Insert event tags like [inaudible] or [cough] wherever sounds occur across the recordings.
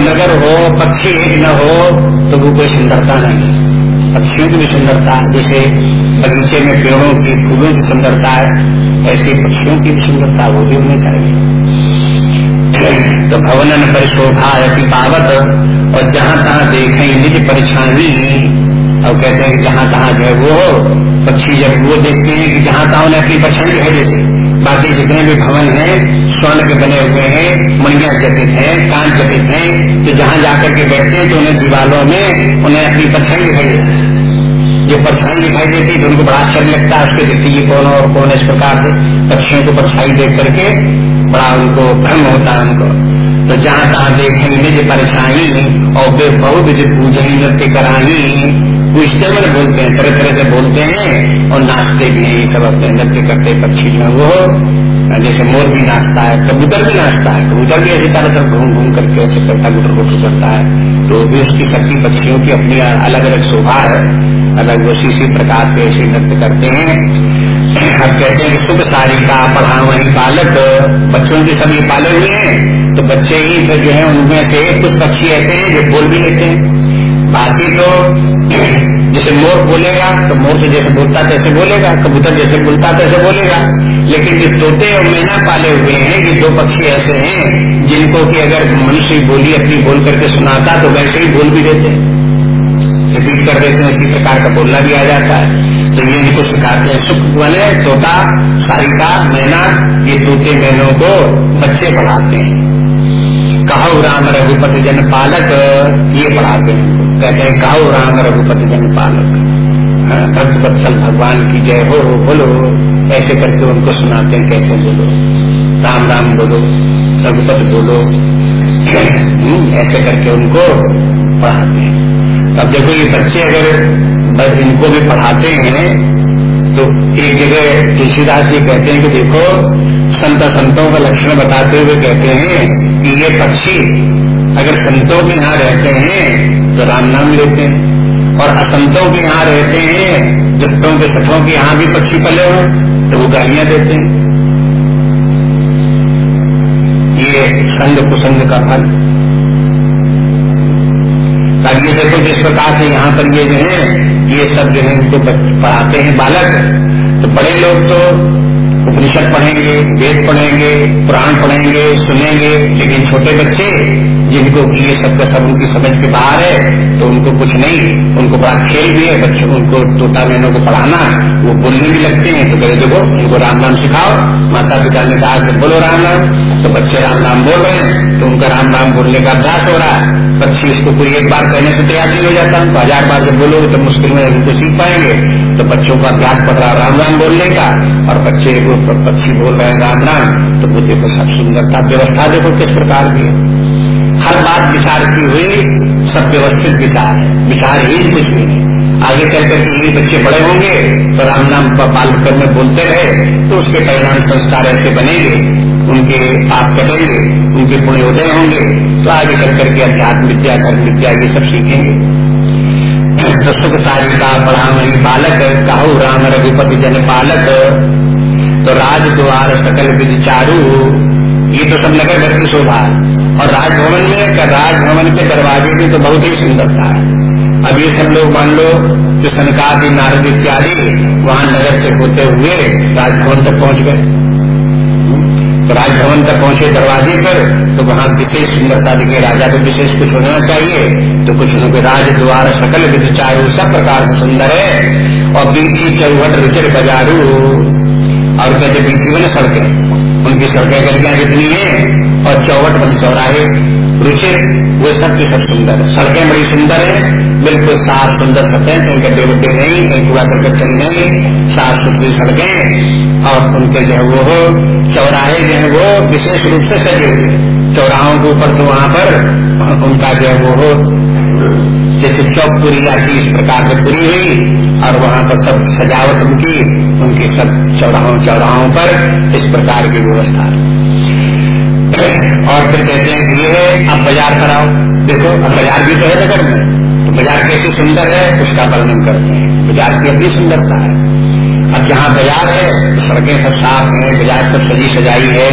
नगर हो, पक्षी एक न हो तो वो कोई सुंदरता नहीं पक्षियों की भी सुंदरता जैसे बगीचे में पेड़ों की, फूलों की सुंदरता है, ऐसे पक्षियों की भी सुंदरता वो भी होनी चाहिए। तो भवनन पर शोभा अति पावत, और जहाँ तहाँ देखें निज परेशानी, और कहते हैं कि जहाँ तहाँ जो है वो पक्षी जब वो देखते हैं कि जहाँ तहाँ उन्हें अपनी परछाई दिखाई देती बाकी जितने भी भवन हैं, स्वर्ण के बने हुए हैं, मणिया जटित हैं, कांच जटित हैं तो जहाँ जाकर के बैठते हैं तो उन्हें दीवालों में उन्हें अपनी परछाई दिखाई देती है। जो परछाई दिखाई देती है तो उनको बड़ा आश्चर्य लगता है, उसके देखते ये कौन और कौन इस प्रकार से पक्षियों को परछाई देख करके बड़ा उनको भ्रम होता है उनको। तो जहाँ तहाँ देखें निज परेशानी और वे बहुत पूजन नृत्य कराई पूछते मैंने बोलते हैं तरह तरह से बोलते हैं और नाचते भी हैं सब अपने नृत्य करते पक्षी जो वो जैसे मोर भी नाचता है, कबूतर भी नाचता है, कबूतर भी ऐसे चारों तरफ़ घूम घूम करके ऐसे करता गुटर गुटर करता है। तो भी उसकी शक्ति पक्षियों की अपनी अलग अलग शोभा है, अलग वो इसी प्रकार से ऐसे नृत्य करते हैं। अब कहते हैं कि शुभ सारी का पढ़ा वही बालक बच्चों के सभी पाले हुए हैं तो बच्चे ही फिर जो है, उनमें से कुछ पक्षी ऐसे हैं जो बोल भी लेते हैं। बाकी तो जैसे मोर बोलेगा तो मोर से जैसे बोलता तैसे बोलेगा, कबूतर जैसे बोलता तैसे बोलेगा। लेकिन जो तोते और मैना पाले हुए हैं, ये दो पक्षी ऐसे हैं, जिनको कि अगर मनुष्य बोली अपनी बोल करके सुनाता तो वैसे ही बोल भी देते रिपीट कर देते हैं, इसी प्रकार का बोलना भी आ जाता है। तो ये इनको सिखाते हैं। सुख बने तोता, सारिका, मैना, ये तोते मैनों को बच्चे पढ़ाते हैं। कहो राम रघुपति जन पालक, ये पढ़ाते हैं कहते हैं कहो राम रघुपति जन पालक। हाँ, भक्त बत्सल भगवान की जय हो बोलो। ऐसे करके उनको सुनाते हैं कैसे बोलो। राम राम बोलो रघुपति बोलो। हम्म, ऐसे करके उनको पढ़ाते हैं। अब देखो ये बच्चे अगर बस इनको भी पढ़ाते हैं तो एक जगह तुलसीदास जी कहते हैं कि देखो संत संतों का लक्षण बताते हुए कहते हैं कि ये पक्षी अगर संतों के यहाँ रहते हैं तो राम नाम लेते हैं। और असंतों के यहाँ रहते हैं, दुष्टों के सठों के यहाँ भी पक्षी पले हो तो वो गालियाँ देते हैं। ये संग कुसंग का फल। अब ये देखो जिस प्रकार से यहाँ पर ये जो है, ये सब जो है, इनको पढ़ाते हैं बालक। तो बड़े लोग तो उपनिषद पढ़ेंगे, वेद पढ़ेंगे, पुराण पढ़ेंगे, सुनेंगे, लेकिन छोटे बच्चे जिनको ये सब का सब उनकी समझ के बाहर है तो उनको कुछ नहीं, उनको बड़ा खेल भी है, बच्चों, उनको तोता बहनों को पढ़ाना, वो बोलने भी लगते हैं तो कहे, देखो उनको राम नाम सिखाओ माता पिता ने कहा बोलो राम नाम तो बच्चे राम नाम बोल रहे हैं। उनका राम राम बोलने का अभ्यास हो रहा है पक्षी उसको कोई एक बार कहने से तैयार नहीं हो जाता। तो हज़ार बार जब बोलोगे तो मुश्किल में उनको सीख पाएँगे। तो बच्चों का अभ्यास पड़ रहा राम राम बोलने का, और बच्चे पक्षी बोल रहे हैं राम राम तो वो देखो सब सुंदरता व्यवस्था देखो किस प्रकार की है। हर बात विचार की हुई, सब व्यवस्थित विचार है। विचार ही कुछ नहीं आगे चल करके ये बच्चे बड़े होंगे तो राम नाम पाल में बोलते रहे तो उसके परिणाम संस्कार ऐसे बनेंगे, उनके पाप कटेंगे, उनके पुण्योदय होंगे तो आगे चल करके अध्यात्म, विद्या कर्म विद्या, ये सब सीखेंगे। तो सुख सारी का पढ़ा वही बालक, कहू राम रघुपति जन पालक तो राज द्वार सकल विधि चारू, ये तो सब नगर घर की शोभा और राजभवन में, राजभवन के दरवाजे की तो बहुत ही सुंदरता है। अब ये सब लोग मान लो, जो सनकादि, नारद इत्यादि वहाँ नगर से होते हुए राजभवन तक पहुँच गए। तो राजभवन तक पहुँचे दरवाजे पर तो वहाँ विशेष सुंदरता दिखे। राजा को विशेष कुछ होना चाहिए तो कुछ उनके राज द्वार, सकल विधि चारू सब प्रकार से सुंदर है। और बीची चौहट रुचिर बजारू, और कहते बीची बने सड़कें, उनकी सड़कें गलियाँ जितनी हैं और चौवट बन चौराहे, रुचिर, वे सब के सब सुंदर है। सड़कें बड़ी सुंदर है, बिल्कुल साफ़ सुंदर सतह कहीं गड्ढे वड्डे नहीं कहीं कूड़ा करकट नहीं साफ़ सुथरी सड़कें और उनके जो है वो चौराहे जो है वो विशेष रूप से सजे हुए चौराहों के ऊपर तो वहाँ पर उनका जो है वो हो, जैसे चौक पूरी जाती इस प्रकार से पूरी हुई, और वहाँ पर सब सजावट उनकी, उनके सब चौराहों चौराहों पर इस प्रकार की व्यवस्था। और फिर कहते हैं कि ये अब बाज़ार कराओ। देखो, अब बाज़ार भी तो है नगर में। तो बाज़ार कैसी सुंदर है, उसका वर्णन करते हैं। बाज़ार की अपनी सुंदरता है। अब जहाँ बाज़ार है तो सड़कें सब साफ़ हैं, बाज़ार सब सजी सजाई है।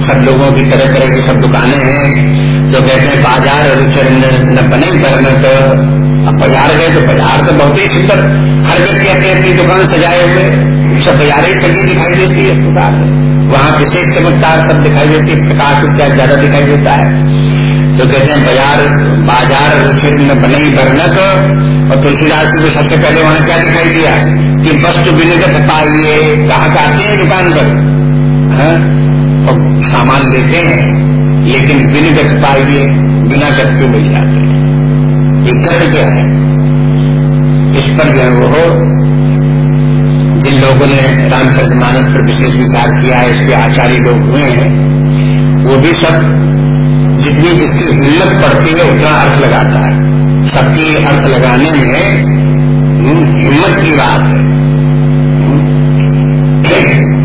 सब लोगों की तरह तरह की सब दुकानें हैं। जो कहते हैं, बाज़ार रुचर न बने करने तो अब बाज़ार गए तो बाज़ार तो बहुत ही सुंदर। हर व्यक्ति अपनी अपनी दुकान सजाए हुए, सब बाज़ार ही सजी दिखाई देती है प्रकार वहाँ विशेष चमत्कार सब दिखाई देती है प्रकाश इत्यादि ज़्यादा दिखाई देता है। तो कहते हैं, बाज़ार बाज़ार रुचि न बने ही वर्णक और तुलसीदास को सबसे पहले वहाँ क्या दिखाई दिया? कि वस्तु विनिगत पाइए, ग्राहक आते हैं दुकान पर। हाँ? और सामान लेते हैं, लेकिन विनिगत पाइए, बिना गत के मिल जाते। हैं ये गत क्या है? इस पर जो है वो जिन लोगों ने रामचंद्र मानस पर विशेष विचार किया है इसके आचार्य लोग हुए हैं वो भी सब जितनी जिसकी हिम्मत पड़ती है उतना अर्थ लगाता है। सबके अर्थ लगाने में हम्म, हिम्मत की बात है।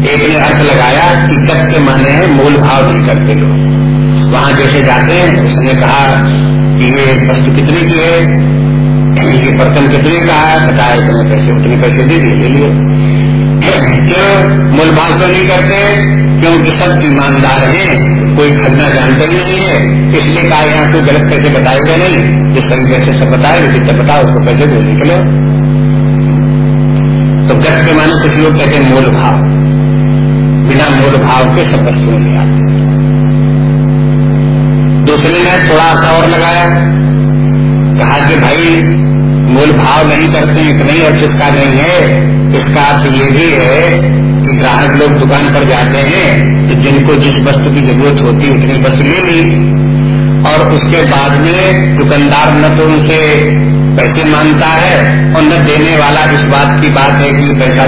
एक ने अर्थ लगाया कट के माने हैं मूल भाव नहीं करते लोग। वहाँ जैसे जाते हैं उसने कहा कि ये वस्तु कितने की है? ये बर्तन कितने का है? बताया इतने पैसे उतने पैसे दे दिए ले लिए। क्यों मूल भाव तो नहीं करते? क्योंकि सब ईमानदार हैं। कोई खजना जानते ही नहीं है। इसलिए कहा, यहाँ कोई गलत पैसे बताएगा नहीं? जो सही पैसे सब बताएगा जितने बताओ, उसको कैसे बोल निकलो? तो गत के माने कुछ लोग कहते हैं मूल भाव। बिना मूल भाव के सब वस्तुओं में आते। दूसरे ने थोड़ा सा और लगाया। कहा कि भाई, मूल भाव नहीं करते इतना और जिसका नहीं है इसका अर्थ ये भी है कि ग्राहक लोग दुकान पर जाते हैं तो जिनको जिस वस्तु की ज़रूरत होती है उतनी वस्तु ले ली। और उसके बाद में दुकानदार न तो उनसे पैसे माँगता है, और न देने वाला इस बात की बात है कि पैसा,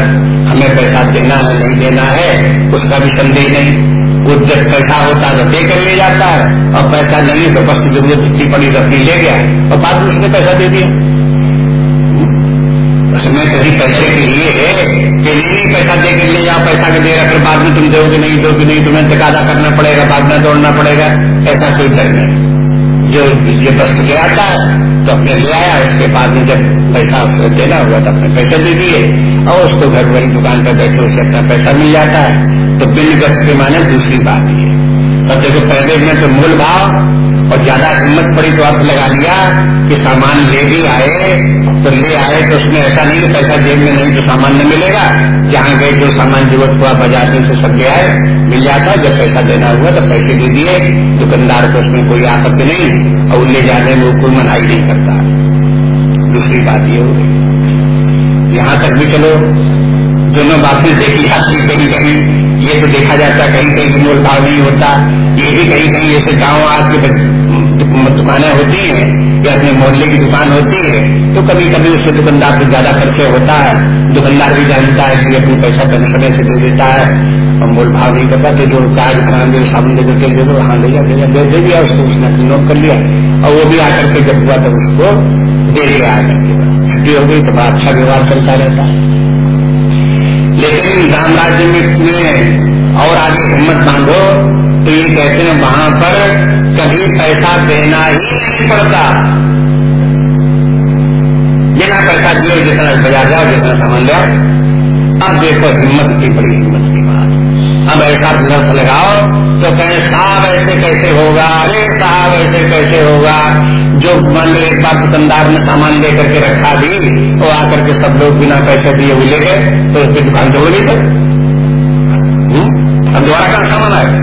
हमें पैसा देना है, नहीं देना है, उसका भी संदेह नहीं। वो जब पैसा होता तो दे कर ले जाता है, और पैसा नहीं तो बस ज़रूरत जितनी पड़ी रखी ले गया, और बाद में उसने पैसा दे दिया। कभी पैसे के लिए कि नहीं, पैसा दे के लिए जाओ पैसा के देगा फिर बाद में तुम दोगे नहीं दोगे नहीं, तुम्हें तकादा करना पड़ेगा, बाद में दौड़ना पड़ेगा। ऐसा कोई डर नहीं। जो ये वस्तु ले आता है तो अपने ले आया, उसके बाद में जब पैसा उसको देना हुआ तो अपने पैसे दे दिए। और उसको घर वही दुकान पर बैठे उसे अपना पैसा मिल जाता है। तो बिल गत के माने दूसरी बात है और देखो, पहले में तो मूल भाव और ज़्यादा हिम्मत पड़ी तो अर्थ लगा लिया कि सामान ले भी आए तो ले आए तो उसमें ऐसा नहीं कि पैसा जेब में नहीं तो सामान न मिलेगा। जहाँ गए जो सामान ज़रूरत हुआ बाज़ार में से सब ले आए, मिल जाता। जब पैसा देना हुआ तो पैसे दे दिए। दुकानदार को उसमें कोई आपत्ति नहीं और ले जाने में कोई मनाई नहीं करता। दूसरी बात ये हो गई। यहाँ तक भी चलो। दोनों बातें देखी जाती कहीं कहीं ये तो देखा जाता, कहीं कहीं मोल भाव नहीं होता। ये भी कहीं कहीं ऐसे गाँव आज के दुकानें होती हैं, या अपने मोहल्ले की दुकान होती है तो कभी कभी उससे दुकानदार को ज़्यादा खर्चे होता है। दुकानदार भी जानता है कि अपने पैसा कम समय से दे देता है। और मोल भाव नहीं करता तो जो कार्य खाना दे सामने दे के दे दो हाँ ले जा दे दे दिया उसको, उसने नोट कर लिया। और वो भी आकर के जब हुआ तब उसको दे दिया आकर के। छुट्टी हो गई तो बड़ा अच्छा व्यवहार चलता रहता है। लेकिन राम राज्य में और आगे हिम्मत बांधो तो ये कहते हैं वहाँ पर कभी पैसा देना ही नहीं पड़ता। बिना पैसा दिए जितना बाज़ार जाओ, जितना सामान लो। अब देखो हिम्मत की बड़ी हिम्मत की बात। अब ऐसा लर्थ लगाओ तो कहें, साहब ऐसे कैसे होगा? अरे साहब ऐसे कैसे होगा? जो मान लो एक बार दुकानदार ने सामान लेकर के रखा भी तो आकर के सब लोग बिना पैसे दिए हुए ले गए तो उसकी दुकान तो हो नहीं सकती। हम्म? अब दोबारा का सामान आए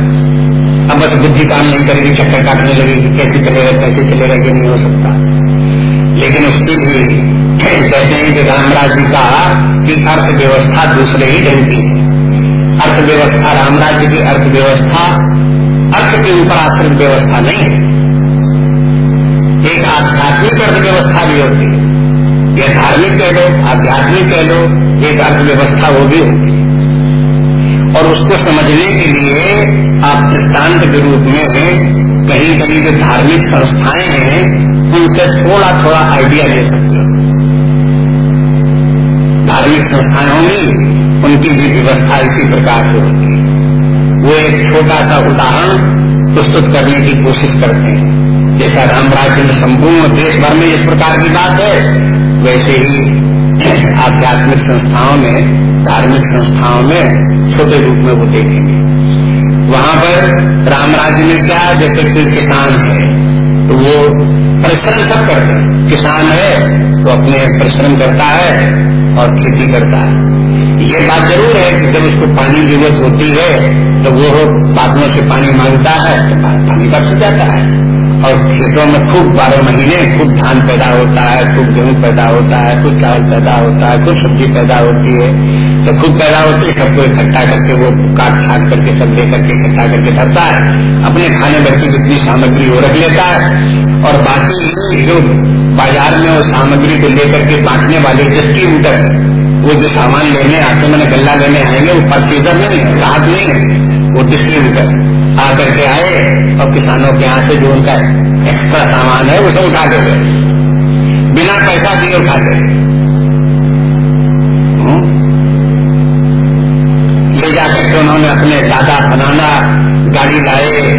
अब बस बुद्धि काम नहीं करेगी, चक्कर काटने लगेगी, कैसे चलेगा कैसे चलेगा, ये नहीं हो सकता। लेकिन उसकी भी कहते ही रामराज जी का की अर्थव्यवस्था दूसरे ही ढंग की है। अर्थव्यवस्था, रामराज जी की अर्थव्यवस्था, अर्थ के ऊपर आश्रित व्यवस्था नहीं है। एक आध्यात्मिक अर्थव्यवस्था भी होती है। या धार्मिक कह लो, आध्यात्मिक कह लो, एक अर्थव्यवस्था वो भी होती है। और उसको समझने के लिए आप दृष्टांत के रूप में कहीं कहीं जो धार्मिक संस्थाएँ हैं, उनसे थोड़ा थोड़ा आइडिया ले सकते हो। धार्मिक संस्थाएँ होंगी, उनकी भी व्यवस्था इसी प्रकार से होती है। वो एक छोटा सा उदाहरण प्रस्तुत करने की कोशिश करते हैं। जैसा राम राज्य संपूर्ण देश भर में इस प्रकार की बात है, वैसे ही आध्यात्मिक संस्थाओं में धार्मिक संस्थाओं में छोटे रूप में वो देखेंगे। वहाँ पर राम राज्य में क्या जैसे कोई किसान है तो वो परिश्रम सब करते हैं। किसान है तो अपने परिश्रम करता है और खेती करता है। ये बात ज़रूर है कि जब उसको पानी की ज़रूरत होती है तो वो बादलों से पानी माँगता है तो पानी बरस जाता है। और खेतों में खूब बारह महीने खूब धान पैदा होता है, खूब गेहूँ पैदा होता है कुछ चावल पैदा होता है कुछ सब्ज़ी पैदा होती है। तो खूब पैदा होती है सबको इकट्ठा करके वो काट छाट करके सब ले करके इकट्ठा करके धरता है। अपने खाने भर की जितनी सामग्री वो रख लेता है। और बाकी जो बाज़ार में वो सामग्री को लेकर के बांटने वाले उधर, वो जो सामान लेने आते मैंने गल्ला लेने आएँगे, वो परचेजर नहीं है राहत नहीं है, वो डिस्ट्रीब्यूटर आकर के आए और किसानों के यहाँ से जो उनका एक्स्ट्रा सामान है, उसे उठा देते बिना पैसा दिए उठा दे हम्म? ले जाकर के उन्होंने अपने लादा बनाना गाड़ी लाए,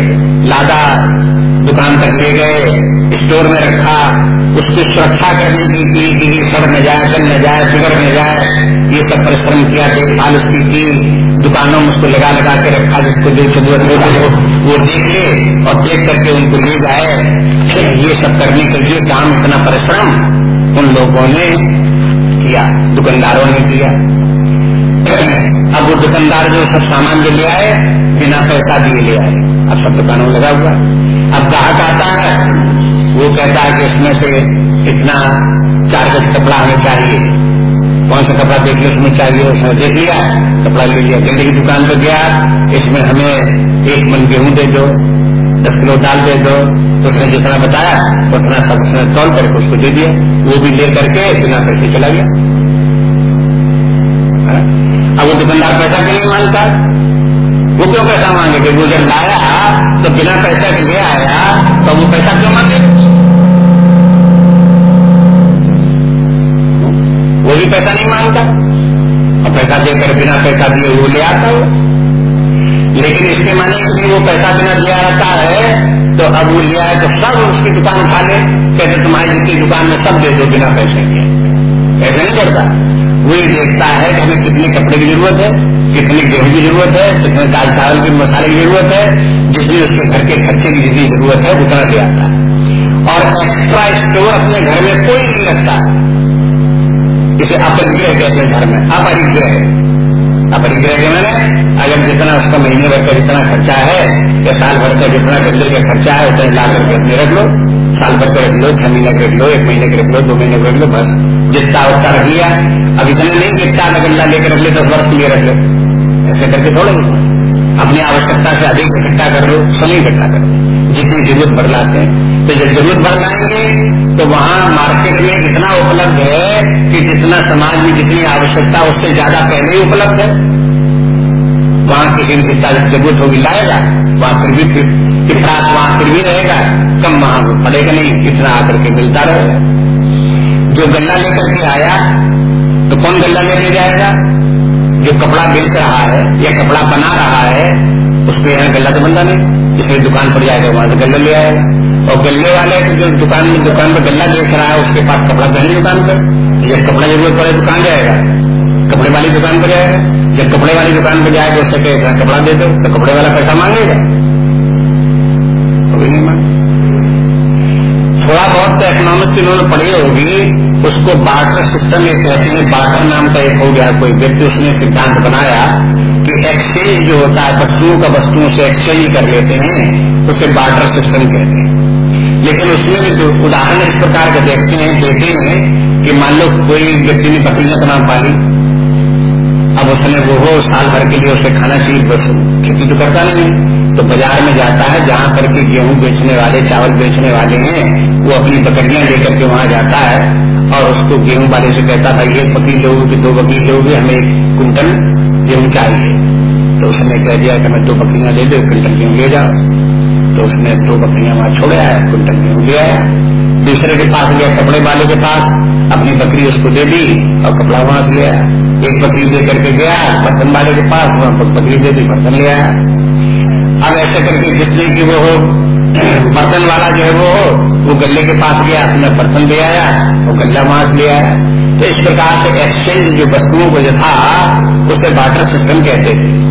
लादा दुकान तक ले गए, स्टोर में रखा, उसकी सुरक्षा करने की की कि सड़ न जाए चल न जाए, बिगड़ न जाए, ये सब परिश्रम किया, देखभाल उसकी की। दुकानों में उसको लगा लगा के रखा जिसको जो ज़रूरत हो वो, देखे और देख करके उनको ले जाए। ये सब करने के लिए काम इतना परिश्रम उन लोगों ने किया दुकानदारों ने किया। अब वो दुकानदार जो सब सामान जो ले आए बिना पैसा दिए ले आए। अब सब दुकानों लगा हुआ अब ग्राहक आता है वो कहता है कि इसमें से इतना चार गज कपड़ा हमें चाहिए। कौन सा कपड़ा देख लिया उसमें चाहिए, उसने देख लिया, कपड़ा ले लिया गले की दुकान पर गया, इसमें हमें एक मन गेहूँ दे दो, दस किलो दाल दे दो। तो उसने जितना बताया, उतना सब उसने तौल करके उसको दे दिया। वो भी ले करके बिना पैसे चला गया। हाँ? अब वो दुकानदार पैसा क्यों नहीं माँगता? वो क्यों पैसा मांगे? वो जब लाया तो बिना पैसा के ले आया तो वो पैसा क्यों मांगे? वो भी पैसा नहीं माँगता। और पैसा देकर बिना पैसा दिए वो ले आता हो लेकिन इसके माने कि वो पैसा बिना दिया रहता है तो अब वो लिया है तो सब उसकी दुकान उठा ले। कहते तुम्हारी जितनी दुकान में सब दे दो बिना पैसे के। ऐसा नहीं करता। वही देखता है कि हमें कितने कपड़े की ज़रूरत है, कितनी गेहूँ की ज़रूरत है, कितने दाल चावल के मसाले की ज़रूरत है। जितनी उसके घर के खर्चे की जितनी ज़रूरत है, उतना ले आता है। और एक्स्ट्रा स्टोर अपने घर में कोई नहीं रखता। इसे अपरिग्रह कहते हैं घर में। अपरिग्रह। अपरिग्रह के मैंने अगर जितना उसका महीने भर का जितना खर्चा है, या साल भर का जितना गंदे का खर्चा है, उतना ला करके अपने रख लो। साल भर का रख लो, छह महीने का रख लो, एक महीने का रख लो, दो महीने का रख लो, बस। जितना उसका रख लिया। अब इतने नहीं, जितना गल्ला लेकर रख ले, दस वर्ष के लिए रख लो। ऐसे करके थोड़ा अपनी आवश्यकता से अधिक इकट्ठा कर लो, समय इकट्ठा कर लो। जितनी ज़रूरत भर लाते हैं। तो जब ज़रूरत भर लाएँगे तो वहाँ मार्केट में इतना उपलब्ध है कि जितना समाज में जितनी आवश्यकता उससे ज़्यादा पहले ही उपलब्ध है। वहाँ किसी जितना ज़रूरत होगी, लाएगा। वहाँ फिर भी कितना वहाँ फिर भी रहेगा। कम वहाँ पड़ेगा नहीं कितना आकर के मिलता रहेगा। जो गल्ला लेकर के आया तो कौन गल्ला लेके जाएगा? जो कपड़ा बेच रहा है या कपड़ा बना रहा है, उसको यहाँ गला तो बनता नहीं। इसलिए दुकान पर जाएगा, वहाँ से गला ले आएगा। और गले वाले तो जो दुकान में दुकान पर गला बेच रहा है, उसके पास कपड़ा तो नहीं दुकान पर। जब कपड़ा ज़रूरत पड़े, दुकान जाएगा। कपड़े वाली दुकान पर जाएगा। जब कपड़े वाली दुकान पर जाएगा, उससे कहेगा कपड़ा दे दो। तो कपड़े वाला पैसा मांगेगा। मांगे थोड़ा बहुत तो इकोनॉमिक्स इन्होंने पढ़ी होगी। उसको बाटर सिस्टम एक कहते हैं बाटर नाम का एक हो गया, कोई व्यक्ति उसने सिद्धांत बनाया कि एक्सचेंज जो होता है, वस्तुओं का वस्तुओं से एक्सचेंज कर लेते हैं, उसे बाटर सिस्टम कहते हैं। लेकिन उसमें भी उदाहरण इस प्रकार के देखते हैं देते हैं कि मान लो कोई व्यक्ति ने बकरियाँ नाम पाली अब उसने वो हो, साल भर के लिए उसे खाना चाहिए खेती तो करता नहीं तो बाज़ार में जाता है, जहाँ पर के गेहूँ बेचने वाले, चावल बेचने वाले हैं, वो अपनी बकरियाँ लेकर के वहाँ जाता है। और उसको गेहूँ वाले से कहता था एक बकरी लोगे दो बकरी लोगे हमें एक कुंटल गेहूँ चाहिए। तो उसने कह दिया कि हमें दो बकरियाँ ले दो कुंटल गेहूँ ले जाओ। तो उसने दो बकरियाँ वहाँ छोड़े आया, कुंटल गेहूँ ले आया। दूसरे के पास गया कपड़े वाले के पास, अपनी बकरी उसको दे दी और कपड़ा वहाँ से ले आया। एक बकरी ले करके गया, बर्तन वाले के पास, वहाँ बकरी दे दी, बर्तन ले आया। अब ऐसे करके जिसने की वो बर्तन वाला जो है वो वो गले के पास गया, अपना बर्तन ले आया, वो गल्ला मांस ले आया। तो इस प्रकार से एक्सचेंज जो वस्तुओं को जो था, उसे बाटर सिस्टम कहते थे।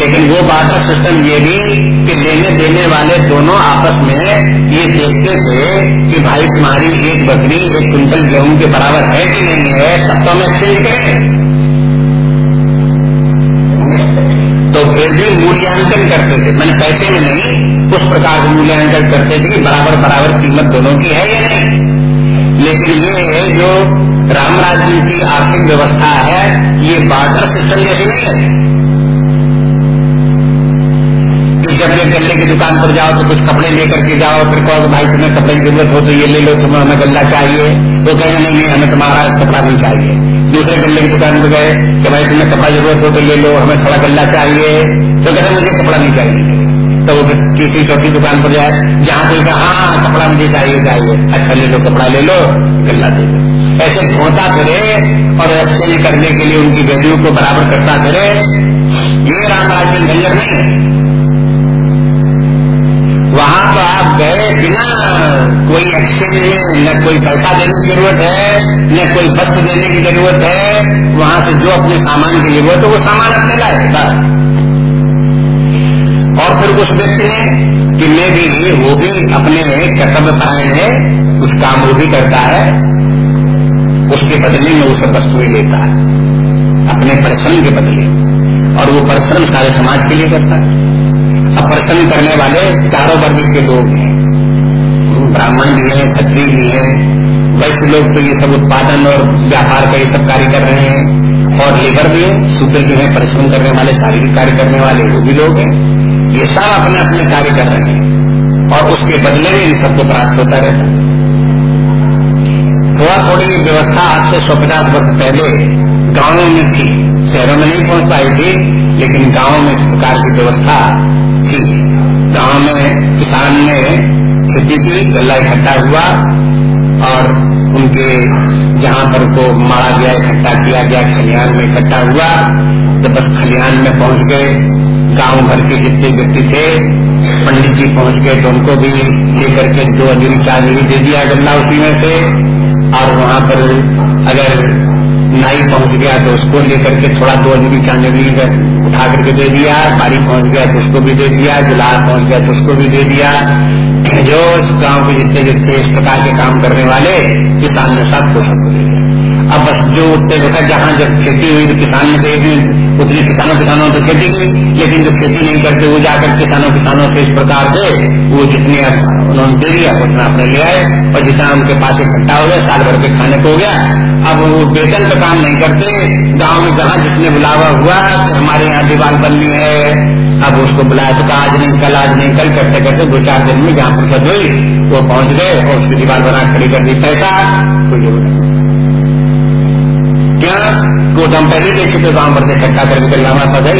लेकिन वो बाटर सिस्टम ये भी कि लेने देने वाले दोनों आपस में ये देखते थे कि भाई तुम्हारी एक बकरी, एक कुंटल गेहूँ के बराबर है कि नहीं है, तब तो एक्सचेंज करें तो फिर भी मूल्यांकन करते थे। मैंने पैसे में नहीं उस प्रकार से मूल्यांकन करते थे कि बराबर बराबर कीमत दोनों की है या नहीं। लेकिन ये है जो राम राज्य की आर्थिक व्यवस्था है, ये बार्टर सिस्टम जैसी नहीं है। कि जब ये गले की दुकान पर जाओ तो कुछ कपड़े लेकर के जाओ, फिर कहो भाई तुम्हें कपड़े की ज़रूरत हो तो ये ले लो, तुम्हें हमें गल्ला चाहिए। तो कहें नहीं हमें तुम्हारा कपड़ा नहीं चाहिए। दूसरे गले की दुकान पर गए कि भाई, तुम्हें कपड़ा ज़रूरत हो तो ले लो, हमें थोड़ा गल्ला चाहिए। तो कहें मुझे कपड़ा नहीं चाहिए। तो वो तीसरी चौथी दुकान पर जाए, जहाँ कोई कहा हाँ कपड़ा मुझे चाहिए चाहिए। अच्छा ले लो, कपड़ा ले लो गल्ला दे दो। ऐसे ढोता फिरे और एक्सचेंज करने के लिए उनकी वैल्यू को बराबर करता फिरे। ये राम राज्य झंझट नहीं वहाँ तो आप गए बिना कोई एक्सचेंज न कोई पैसा देने की ज़रूरत है, न कोई वस्त्र देने की ज़रूरत है। वहाँ से जो अपने सामान की ज़रूरत है वो सामान अपने लाए, बस। और फिर कुछ व्यक्ति ने कि मैं भी, वो भी अपने कर्तव्य पाए है कुछ काम वो भी करता है, उसके बदले में वो सब वस्तुएँ लेता है, अपने परिश्रम के बदले। और वो परिश्रम सारे समाज के लिए करता है। अब परिश्रम करने वाले चारों वर्ग के लोग हैं। ब्राह्मण भी हैं, क्षत्रिय भी हैं वैसे लोग तो ये सब उत्पादन और व्यापार का ये सब कार्य कर रहे हैं। और लेबर भी है सूत्र जो है, परिश्रम करने वाले, शारीरिक कार्य करने वाले, वो भी लोग हैं। ये सब अपने अपने कार्य कर रहे हैं। और उसके बदले में इन सबको प्राप्त होता रहता है। थोड़ा थोड़ी व्यवस्था आज से सौ पचास वर्ष पहले गाँवों में थी। शहरों में नहीं पहुँच पाई थी, लेकिन गाँवों में इस प्रकार की व्यवस्था थी। गाँव में किसान ने खेती की गला इकट्ठा हुआ और उनके जहाँ पर को मारा गया, इकट्ठा किया गया खलियान में इकट्ठा हुआ, जब बस खलिहान में पहुँच गए गाँव भर के जितने व्यक्ति थे, पंडित जी पहुँच गए तो उनको भी लेकर के दो अजूरी चार दे दिया गल्ला उसी में से। और वहाँ पर अगर नाई पहुँच गया तो उसको लेकर के थोड़ा दो अंजलि चाँद उठा करके दे दिया, बारी पहुँच गया तो उसको भी दे दिया जुलार पहुँच गया तो उसको भी दे दिया। जो गाँव के जितने जितने इस प्रकार के काम करने वाले किसान ने सबको सबको दे दिया। अब बस जो उतने देखा जहाँ जब खेती हुई तो किसान ने दे उतने किसानों किसानों तो खेती की, लेकिन जो खेती नहीं करते, वो जाकर किसानों किसानों से इस प्रकार से, वो जितने उन्होंने दे दिया उतना अपने ले आए, और जितना उनके पास इकट्ठा हो गया, साल भर के खाने को हो गया, अब वो वेतन का काम नहीं करते, गाँव में जहाँ जिसने बुलावा हुआ कि हमारे यहाँ दीवार बननी है, अब उसको बुलाया तो आज नहीं, कल, आज नहीं, कल करते करते दो चार दिन में जहाँ फुर्सत हुई, वो पहुँच गए, और उसकी दीवार बना खड़ी कर दी, पैसा, कोई क्या? तो हम पहले देख चुके गाँव पर से इकट्ठा करके पास है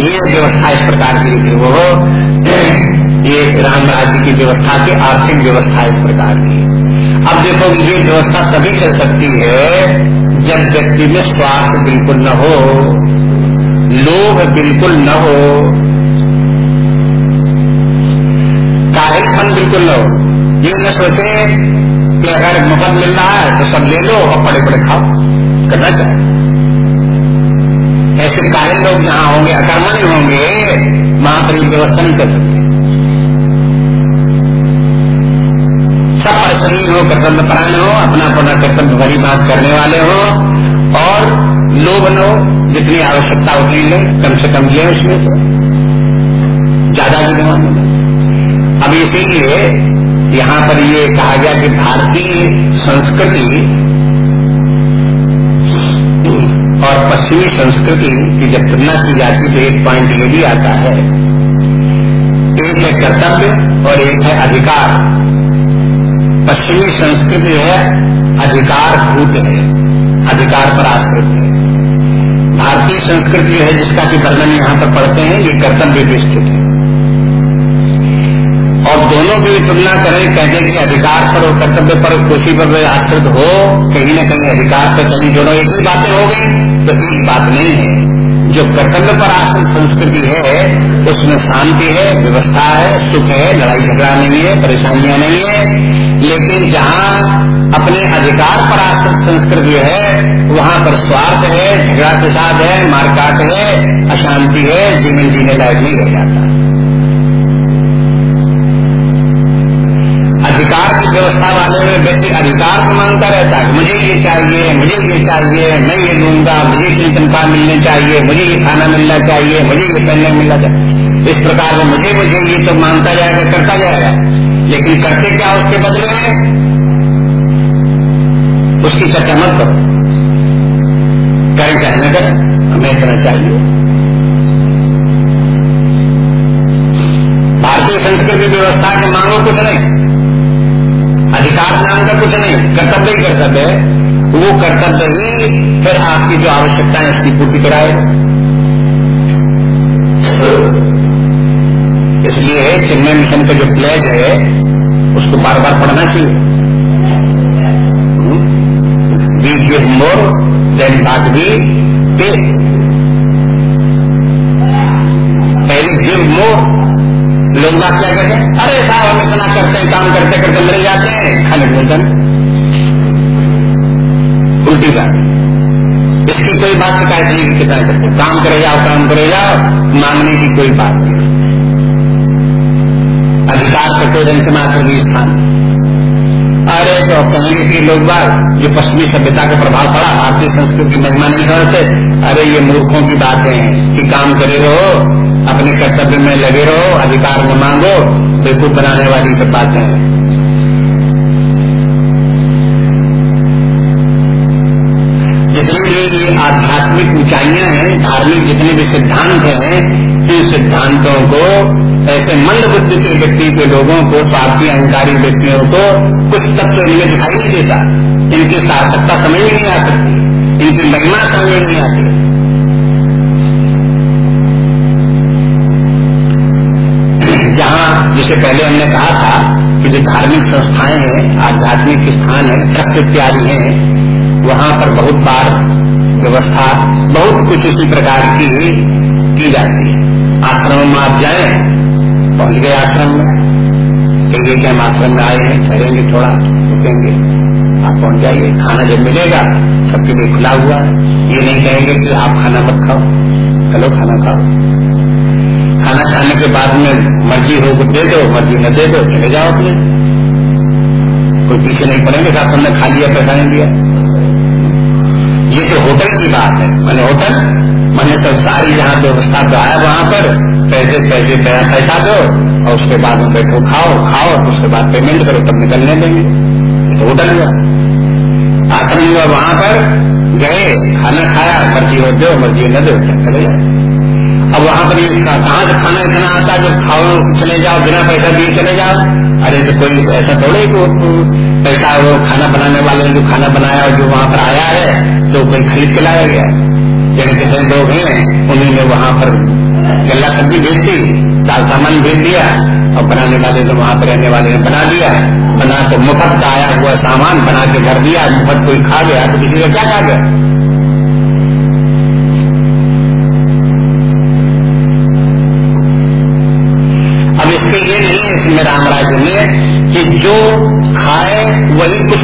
ये व्यवस्था इस प्रकार की थी वो ये राम राज्य की व्यवस्था की आर्थिक व्यवस्था इस प्रकार की अब देखो, ये व्यवस्था तभी चल सकती है जब व्यक्ति में स्वार्थ बिल्कुल न हो, लोभ बिल्कुल न हो काहिलपन बिल्कुल न हो। ये न सोचे कि अगर मुफ़्त मिल रहा है तो सब ले लो, और पड़े पड़े खाओ। करना चाहिए। ऐसे कार्य लोग जहाँ होंगे अकर्मण्य होंगे, वहाँ पर व्यवस्था नहीं कर सकते। सब परिश्रमी हो, कर्तव्य परायण हो, अपना अपना कर्तव्य भरी बात करने वाले हो, और लोग लो जितनी आवश्यकता उतनी ले कम से कम ले उसमें से। ज़्यादा भी अब इसीलिए यहाँ पर ये कहा गया कि भारतीय संस्कृति और पश्चिमी संस्कृति की जब तुलना की जाती है तो एक पॉइंट ये भी आता है। एक है कर्तव्य और एक है अधिकार। पश्चिमी संस्कृति है अधिकार भूत है, अधिकार पर आश्रित है। भारतीय संस्कृति है जिसका कि वर्णन यहाँ पर पढ़ते हैं, ये कर्तव्य भी स्थित है। दोनों की भी तुलना करें, कहते कि अधिकार पर और कर्तव्य पर खुशी पर आश्रित हो, कहीं न कहीं अधिकार पर कहीं जोड़ो एक ही बातें हो गई तो एक बात नहीं है। जो कर्तव्य पर आश्रित संस्कृति है, उसमें शांति है, व्यवस्था है, सुख है, लड़ाई झगड़ा नहीं है, परेशानियाँ नहीं है, लेकिन जहाँ अपने अधिकार पर आश्रित संस्कृति है, वहाँ पर स्वार्थ है झगड़ा प्रसाद है, मारकाट है, अशांति है, जीवन जीने लायक नहीं रह जाता। अधिकार की व्यवस्था वाले में व्यक्ति अधिकार को माँगता रहता है मुझे ये चाहिए, मुझे ये चाहिए, मैं ये लूँगा मुझे इतनी तनख्वाह मिलनी चाहिए, मुझे ये खाना मिलना चाहिए, मुझे ये पहनने मिलना चाहिए। इस प्रकार से मुझे मुझे ये तो मानता जाएगा, करता जाएगा। लेकिन करते क्या उसके बदले में? उसकी चर्चा मत करो। करें चाहे न करें? हमें इतना चाहिए। भारतीय संस्कृति व्यवस्था के मांगों कुछ नहीं अधिकार नाम का कुछ नहीं, कर्तव्य ही कर्तव्य है। वो कर्तव्य ही फिर आपकी जो आवश्यकता है उसकी पूर्ति कराए। इसलिए चिन्मय मिशन का जो प्लेज है, उसको बार बार पढ़ना चाहिए। वी गिव मोर देन बात वी पे पहले गिव मोर लोग बात क्या करते हैं? अरे साहब, हम इतना करते हैं, काम करते करते मर जाते हैं। खाने भोजन। उल्टी बात। इसकी कोई बात शिकायत नहीं कि कितना करते काम करे जाओ, काम करे जाओ, मांगने की कोई बात नहीं। अधिकार से कोई रंग मात्र भी स्थान अरे तो कहेंगे कि लोग बात, जो पश्चिमी सभ्यता का प्रभाव पड़ा, भारतीय संस्कृति की महिमा नहीं अरे ये मूर्खों की बातें हैं कि काम करे रहो अपने कर्तव्य में लगे रहो, अधिकार में मांगो बेकूफ बनाने वाली सब बातें हैं। जितनी भी ये आध्यात्मिक ऊंचाइयाँ हैं, धार्मिक जितने भी सिद्धांत हैं, इन सिद्धांतों को, ऐसे मंद बुद्धि के व्यक्ति के लोगों को, स्वार्थी, अहंकारी व्यक्तियों को, कुछ तत्व इनमें दिखाई नहीं देता। इनकी सार्थकता समझ में नहीं आ सकती। इनकी महिमा समझ में नहीं आती। जिसे पहले हमने कहा था कि जो धार्मिक संस्थाएँ हैं, आध्यात्मिक स्थान है, ट्रस्ट इत्यादि हैं, वहाँ पर बहुत बार व्यवस्था, बहुत कुछ इसी प्रकार की की जाती है। आश्रम में आप जाए, पहुँच गए आश्रम में कहिए कि हम आश्रम में आए हैं, ठहरेंगे थोड़ा, रुकेंगे, आप पहुँच जाइए। खाना जब मिलेगा, सबके लिए खुला हुआ है। ये नहीं कहेंगे कि आप खाना मत खाओ, चलो खाना खाओ। खाना खाने के बाद में मर्ज़ी हो तो दे दो, मर्ज़ी न दे दो, चले जाओ अपने। कोई पीछे नहीं पड़ेंगे, साथ हमने खा लिया, पैसा नहीं दिया। ये तो होटल की बात है। मैंने होटल, मैंने सब सारी जहाँ व्यवस्था तो आया वहाँ पर। पैसे पैसे, पैसा दो, और उसके बाद में बैठो, खाओ खाओ तो उसके बाद पेमेंट करो, तब निकलने देंगे। तो होटल हुआ। आश्रम हुआ वहाँ पर, गए, खाना खाया, मर्ज़ी हो, दो, मर्ज़ी न दो, चले जाए अब वहाँ पर कहाँ से खाना इतना आता जो खाओ, चले जाओ, बिना पैसा दिए चले जाओ। अरे तो कोई ऐसा थोड़े को पैसा वो खाना बनाने वाले ने जो खाना बनाया और जो वहाँ पर आया है तो कोई खरीद के लाया गया? जैसे कितने लोग हैं उन्हीं ने वहाँ पर गला सब्ज़ी भेज दी, दाल सामान भेज दिया, और बनाने वाले तो वहाँ पर रहने वाले ने बना दिया। बना तो मुफ़्त का आया हुआ सामान बना के घर दिया, मुफ़्त कोई खा गया तो किसी का क्या खा गया?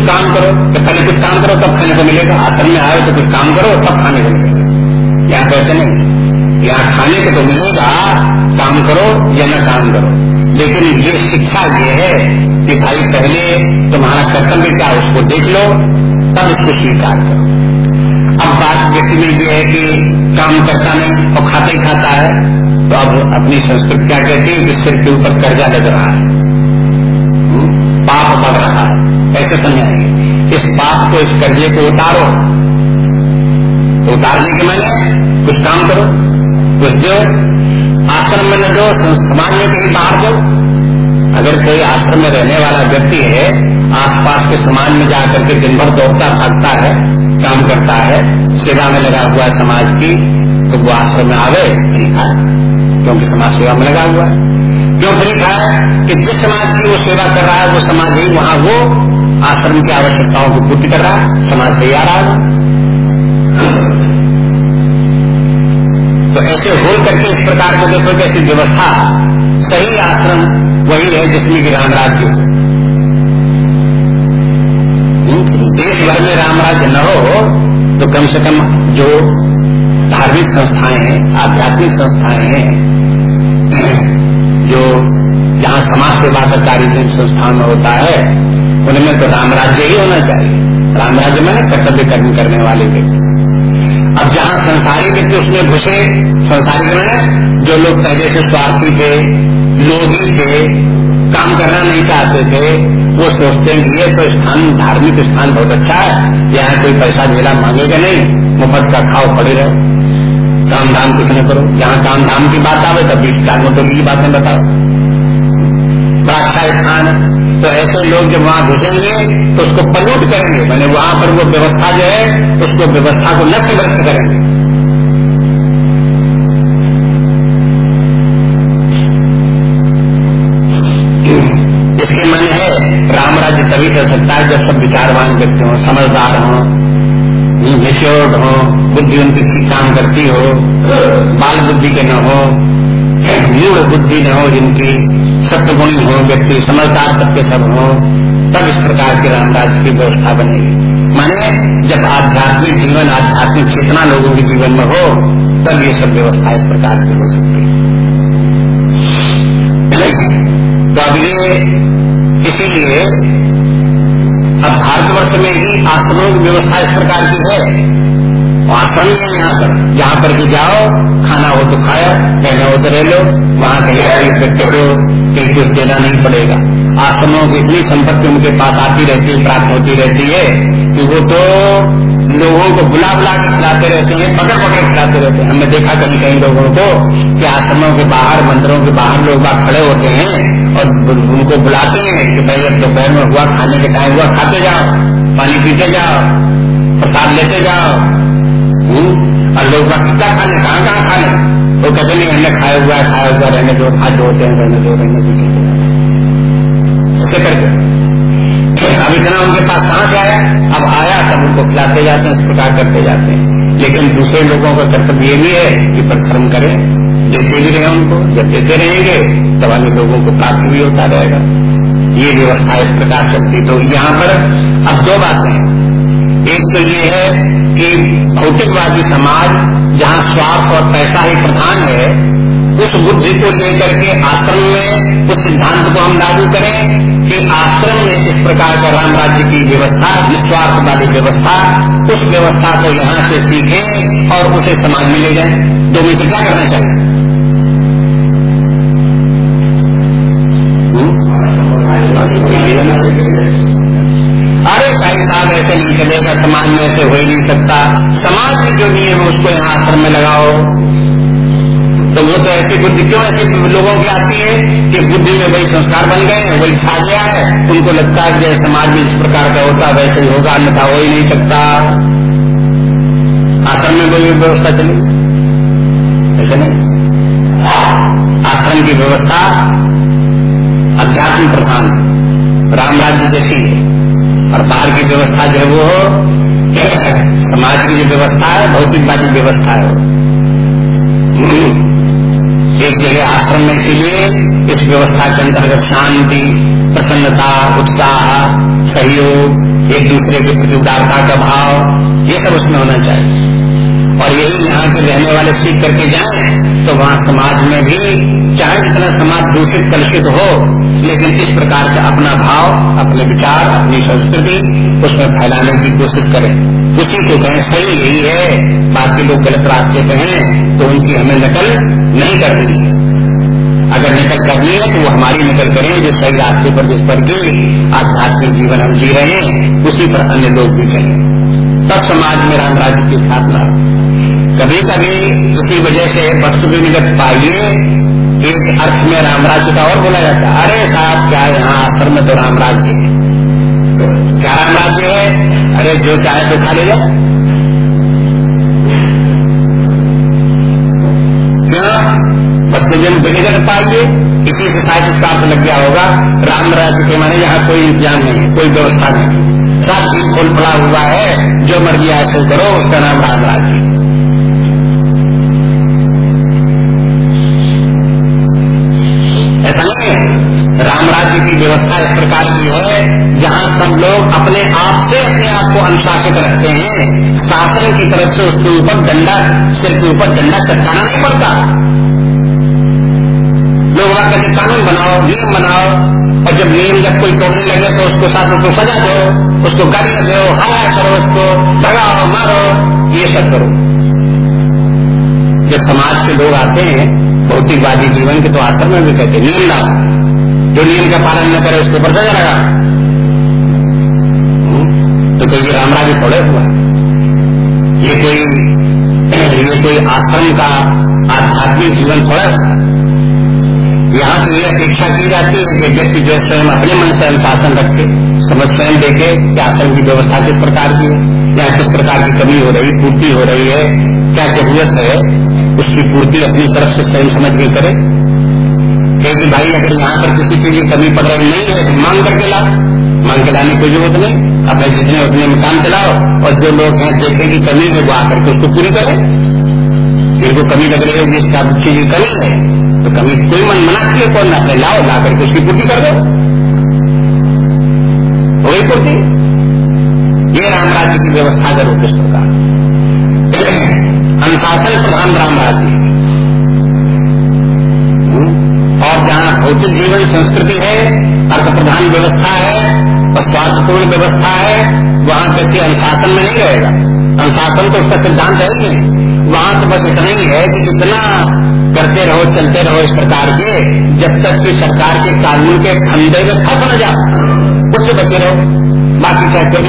काम करो तो पहले कुछ काम करो, तब खाने को मिलेगा। आश्रम में आए तो कुछ काम करो, तब खाने को मिलेगा। यहाँ कैसे नहीं यहाँ खाने को तो मिलेगा, काम करो या न काम करो। लेकिन ये शिक्षा ये है कि भाई पहले तुम्हारा कर्तव्य क्या, उसको देख लो, तब उसको स्वीकार करो। अब बात व्यक्ति में ये है कि काम करता नहीं और खाता ही खाता है तो अब अपनी संस्कृति क्या कहती है कि सिर के ऊपर कर्जा लग रहा है। हम्म? पाप बढ़ रहा है। ऐसे समझाएँगे इस पाप को, इस कर्जे को उतारो। तो उतारने के मैंने कुछ काम करो, कुछ दो। आश्रम में न दो समाज में कहीं बाहर दो अगर कोई आश्रम में रहने वाला व्यक्ति है, आसपास के समाज में जाकर के दिन भर दौड़ता, भागता है, काम करता है, सेवा में लगा हुआ है समाज की तो वो आश्रम में आवे ठीक है क्योंकि समाज सेवा में लगा हुआ है। क्यों तरीका है कि जिस समाज की वो सेवा कर रहा है, वो समाज ही वहाँ वो आश्रम की आवश्यकताओं को पूर्ति कर रहा समाज से आ रहा तो ऐसे हो करके इस प्रकार को देखो कैसी व्यवस्था, सही आश्रम वही है जिसमें कि राम राज्य हो। देश भर में राम राज्य न हो तो कम से कम जो धार्मिक संस्थाएँ हैं, आध्यात्मिक संस्थाएँ हैं, जो जहाँ समाज सेवा का कार्य संस्थान होता है उनमें तो राम राज्य ही होना चाहिए। राम राज्य में कर्तव्य कर्म करने वाले व्यक्ति। अब जहाँ संसारी व्यक्ति उसमें घुसे, संसारी में जो लोग पहले से स्वार्थी थे, लोभी थे, काम करना नहीं चाहते थे, वो सोचते हैं ये तो स्थान, धार्मिक स्थान बहुत अच्छा है। यहाँ कोई पैसा झेला मांगेगा नहीं, मुफ़्त का खाओ, पड़े रहो। काम धाम कुछ न करो। जहाँ काम धाम की बात आवे, तब बीस चार मोटो की बातें बताओ। बड़ा अच्छा स्थान है तो ऐसे लोग जब वहाँ घुसेंगे तो उसको पलूट करेंगे। मैंने वहाँ पर वो व्यवस्था जो है, उसको व्यवस्था को नष्ट व्यस्त करेंगे। इसके मन है, राम राज्य तभी कर सकता है जब सब विचारवान व्यक्ति हो, समझदार हो निश्योर्ड हो, बुद्धि उनकी ठीक काम करती हो, बाल बुद्धि के न हो मूल बुद्धि न हो जिनकी सत्य हो, व्यक्ति समझदार सबके सब हो, तब इस प्रकार के रामराज की व्यवस्था बनेगी माने, जब आध्यात्मिक जीवन, आध्यात्मिक चेतना लोगों के जीवन में हो, तब ये सब व्यवस्था इस प्रकार की हो सकती है। तो अब ये, इसीलिए, अब भारतवर्ष में ही आश्रमों की व्यवस्था इस प्रकार की है। आश्रम है यहाँ पर। जहाँ पर भी जाओ, खाना हो तो खाओ रहना हो तो रह लो। वहाँ कहीं व्यक्ति को कहीं कुछ देना नहीं पड़ेगा। आश्रमों की इतनी संपत्ति उनके पास आती रहती है, प्राप्त होती रहती है कि वो तो लोगों को बुला बुला के खिलाते रहते हैं, पकड़ पकड़ खिलाते रहते हैं। हमने देखा कहीं कहीं लोगों को कि आश्रमों के बाहर, मंदिरों के बाहर लोग बात खड़े होते हैं और उनको बुलाते हैं कि भाई अब दोपहर में हुआ, खाने के टाइम हुआ, खाते जाओ, पानी पीते जाओ, प्रसाद लेते जाओ? और लोग बात कितना खाने? कहाँ कहाँ खाने? वो कहते नहीं, हमने खाया हुआ है, खाया हुआ रहने दो हाथ होते हैं रहने दो रहने दो ऐसे करके। अब इतना उनके पास कहाँ से आया? अब आया, तब उनको खिलाते जाते हैं, इस प्रकार करते जाते हैं। लेकिन दूसरे लोगों का कर्तव्य ये भी है कि परिश्रम करें, देते भी रहे उनको, जब देते रहेंगे, तब अन्य लोगों को प्राप्त भी होता रहेगा। ये व्यवस्था इस प्रकार चलती तो यहाँ पर अब दो बातें हैं। एक तो ये है कि भौतिकवादी समाज, जहाँ स्वार्थ और पैसा ही प्रधान है, उस बुद्धि को लेकर के आश्रम में उस सिद्धांत को हम लागू करें कि आश्रम में इस प्रकार का राम राज्य की व्यवस्था निस्वार्थ वाली व्यवस्था, उस व्यवस्था को यहाँ से सीखें और उसे समाज में ले जाए। दो में क्या करना चाहिए। साहब ऐसे नहीं चलेगा समाज में ऐसे हो ही नहीं सकता। समाज में जो नियम है, उसको यहाँ आश्रम में लगाओ। तो वो तो ऐसी बुद्धि क्यों ऐसी लोगों की आती है कि बुद्धि में वही संस्कार बन गए हैं, वही खा गया है? उनको लगता है कि समाज में इस प्रकार का होता, वैसे ही होगा, अन्यथा हो ही नहीं सकता। आश्रम में कोई व्यवस्था चली? ऐसे नहीं। आश्रम की व्यवस्था अध्यात्म प्रधान, राम राज्य जैसी है। और बाहर की व्यवस्था जो है वो [clears throat] समाज की जो व्यवस्था है भौतिक भौतिकवादी व्यवस्था है [clears throat] एक जगह आश्रम में इसीलिए इस व्यवस्था के अंतर्गत शांति, प्रसन्नता, उत्साह, सहयोग, एक दूसरे के प्रति उदारता का भाव, ये सब उसमें होना चाहिए। और यही यहाँ के रहने वाले सीख करके जाए तो वहाँ समाज में भी चाहे जितना समाज दूषित कलुषित हो, लेकिन इस प्रकार का अपना भाव, अपने विचार, अपनी संस्कृति उसमें फैलाने की कोशिश करें। उसी को कहें सही यही है, बाकी लोग गलत रास्ते पे हैं तो उनकी हमें नकल नहीं करनी है। अगर नकल करनी है तो वो हमारी नकल करें, जो सही रास्ते पर, जिस पर की आध्यात्मिक जीवन हम जी रहे हैं, उसी पर अन्य लोग भी करें। तब समाज में राम राज्य की स्थापना कभी कभी किसी वजह से वस्तु भी निकट पाइए इस अर्थ में राम राज्य का और बोला जाता है, अरे साहब, क्या यहाँ आश्रम में तो राम राज्य है? क्या राम राज्य है? अरे जो चाहे तो खा ले जाओ क्यों बच्चे जन बिगड़ पाएँगे इसी से शायद इसका अर्थ लग गया होगा राम राज्य के माने यहाँ कोई इंतज़ाम नहीं कोई व्यवस्था नहीं सब चीज़ खोल पड़ा हुआ है, जो मर्ज़ी ऐसे करो, उसका नाम राम राज्य व्यवस्था इस प्रकार की है, जहाँ सब लोग अपने आप से अपने आप को अनुशासित रखते हैं। शासन की तरफ़ से उसके ऊपर डंडा सिर के ऊपर डंडा चटकाना नहीं पड़ता। लोग वहाँ कहते, कानून बनाओ, नियम बनाओ, और जब नियम जब कोई तोड़ने लगे तो उसको साथ उसको सजा दो, उसको गाड़ी दो, हाया, करो उसको, भगाओ, मारो, ये सब करो। जब समाज के लोग आते हैं, भौतिकवादी जीवन के तो आश्रम में भी कहते नियम लाओ। जो नियम का पालन न करे, उसके ऊपर सजा लगा तो कोई राम राज्य थोड़े हुआ ये कोई ये कोई आश्रम का आध्यात्मिक जीवन थोड़ा हुआ यहाँ से यह अपेक्षा की जाती है कि व्यक्ति जो स्वयं अपने मन से अनुशासन रखे, समझ स्वयं देखे कि आश्रम की व्यवस्था किस प्रकार की है, या किस प्रकार की कमी हो रही, पूर्ति हो रही है, क्या ज़रूरत है, उसकी पूर्ति अपनी तरफ़ से स्वयं समझ के करे। क्योंकि भाई अगर यहाँ पर किसी चीज़ की कमी पड़ रही नहीं है तो मांग करके लाओ। मांग के लाने की ज़रूरत नहीं। अपने जितने उतने में काम चलाओ और जो लोग हैं, देखे की कमी है, वो आकर के उसको पूरी करे। जिनको कमी लग रही होगी, इसका चीज़ की कमी है तो कमी कोई मन मना किए, कौन अपने लाओ, ला करके उसकी पूर्ति कर दो। वही पूर्ति? ये राम राज्य की व्यवस्था करो किस प्रकार [clears throat] अनुशासन प्रधान राम राज्य और जहाँ भौतिक जीवन संस्कृति है अर्थ प्रधान व्यवस्था है, और स्वास्थ्यपूर्ण व्यवस्था है, वहाँ व्यक्ति अनुशासन में नहीं रहेगा। अनुशासन तो उसका सिद्धांत है ही वहाँ तो बस इतना ही है कि जितना करते रहो, चलते रहो इस प्रकार के, जब तक कि सरकार के कानून के खंडे में फंस न जाओ, उससे बचे रहो। बाकी कहते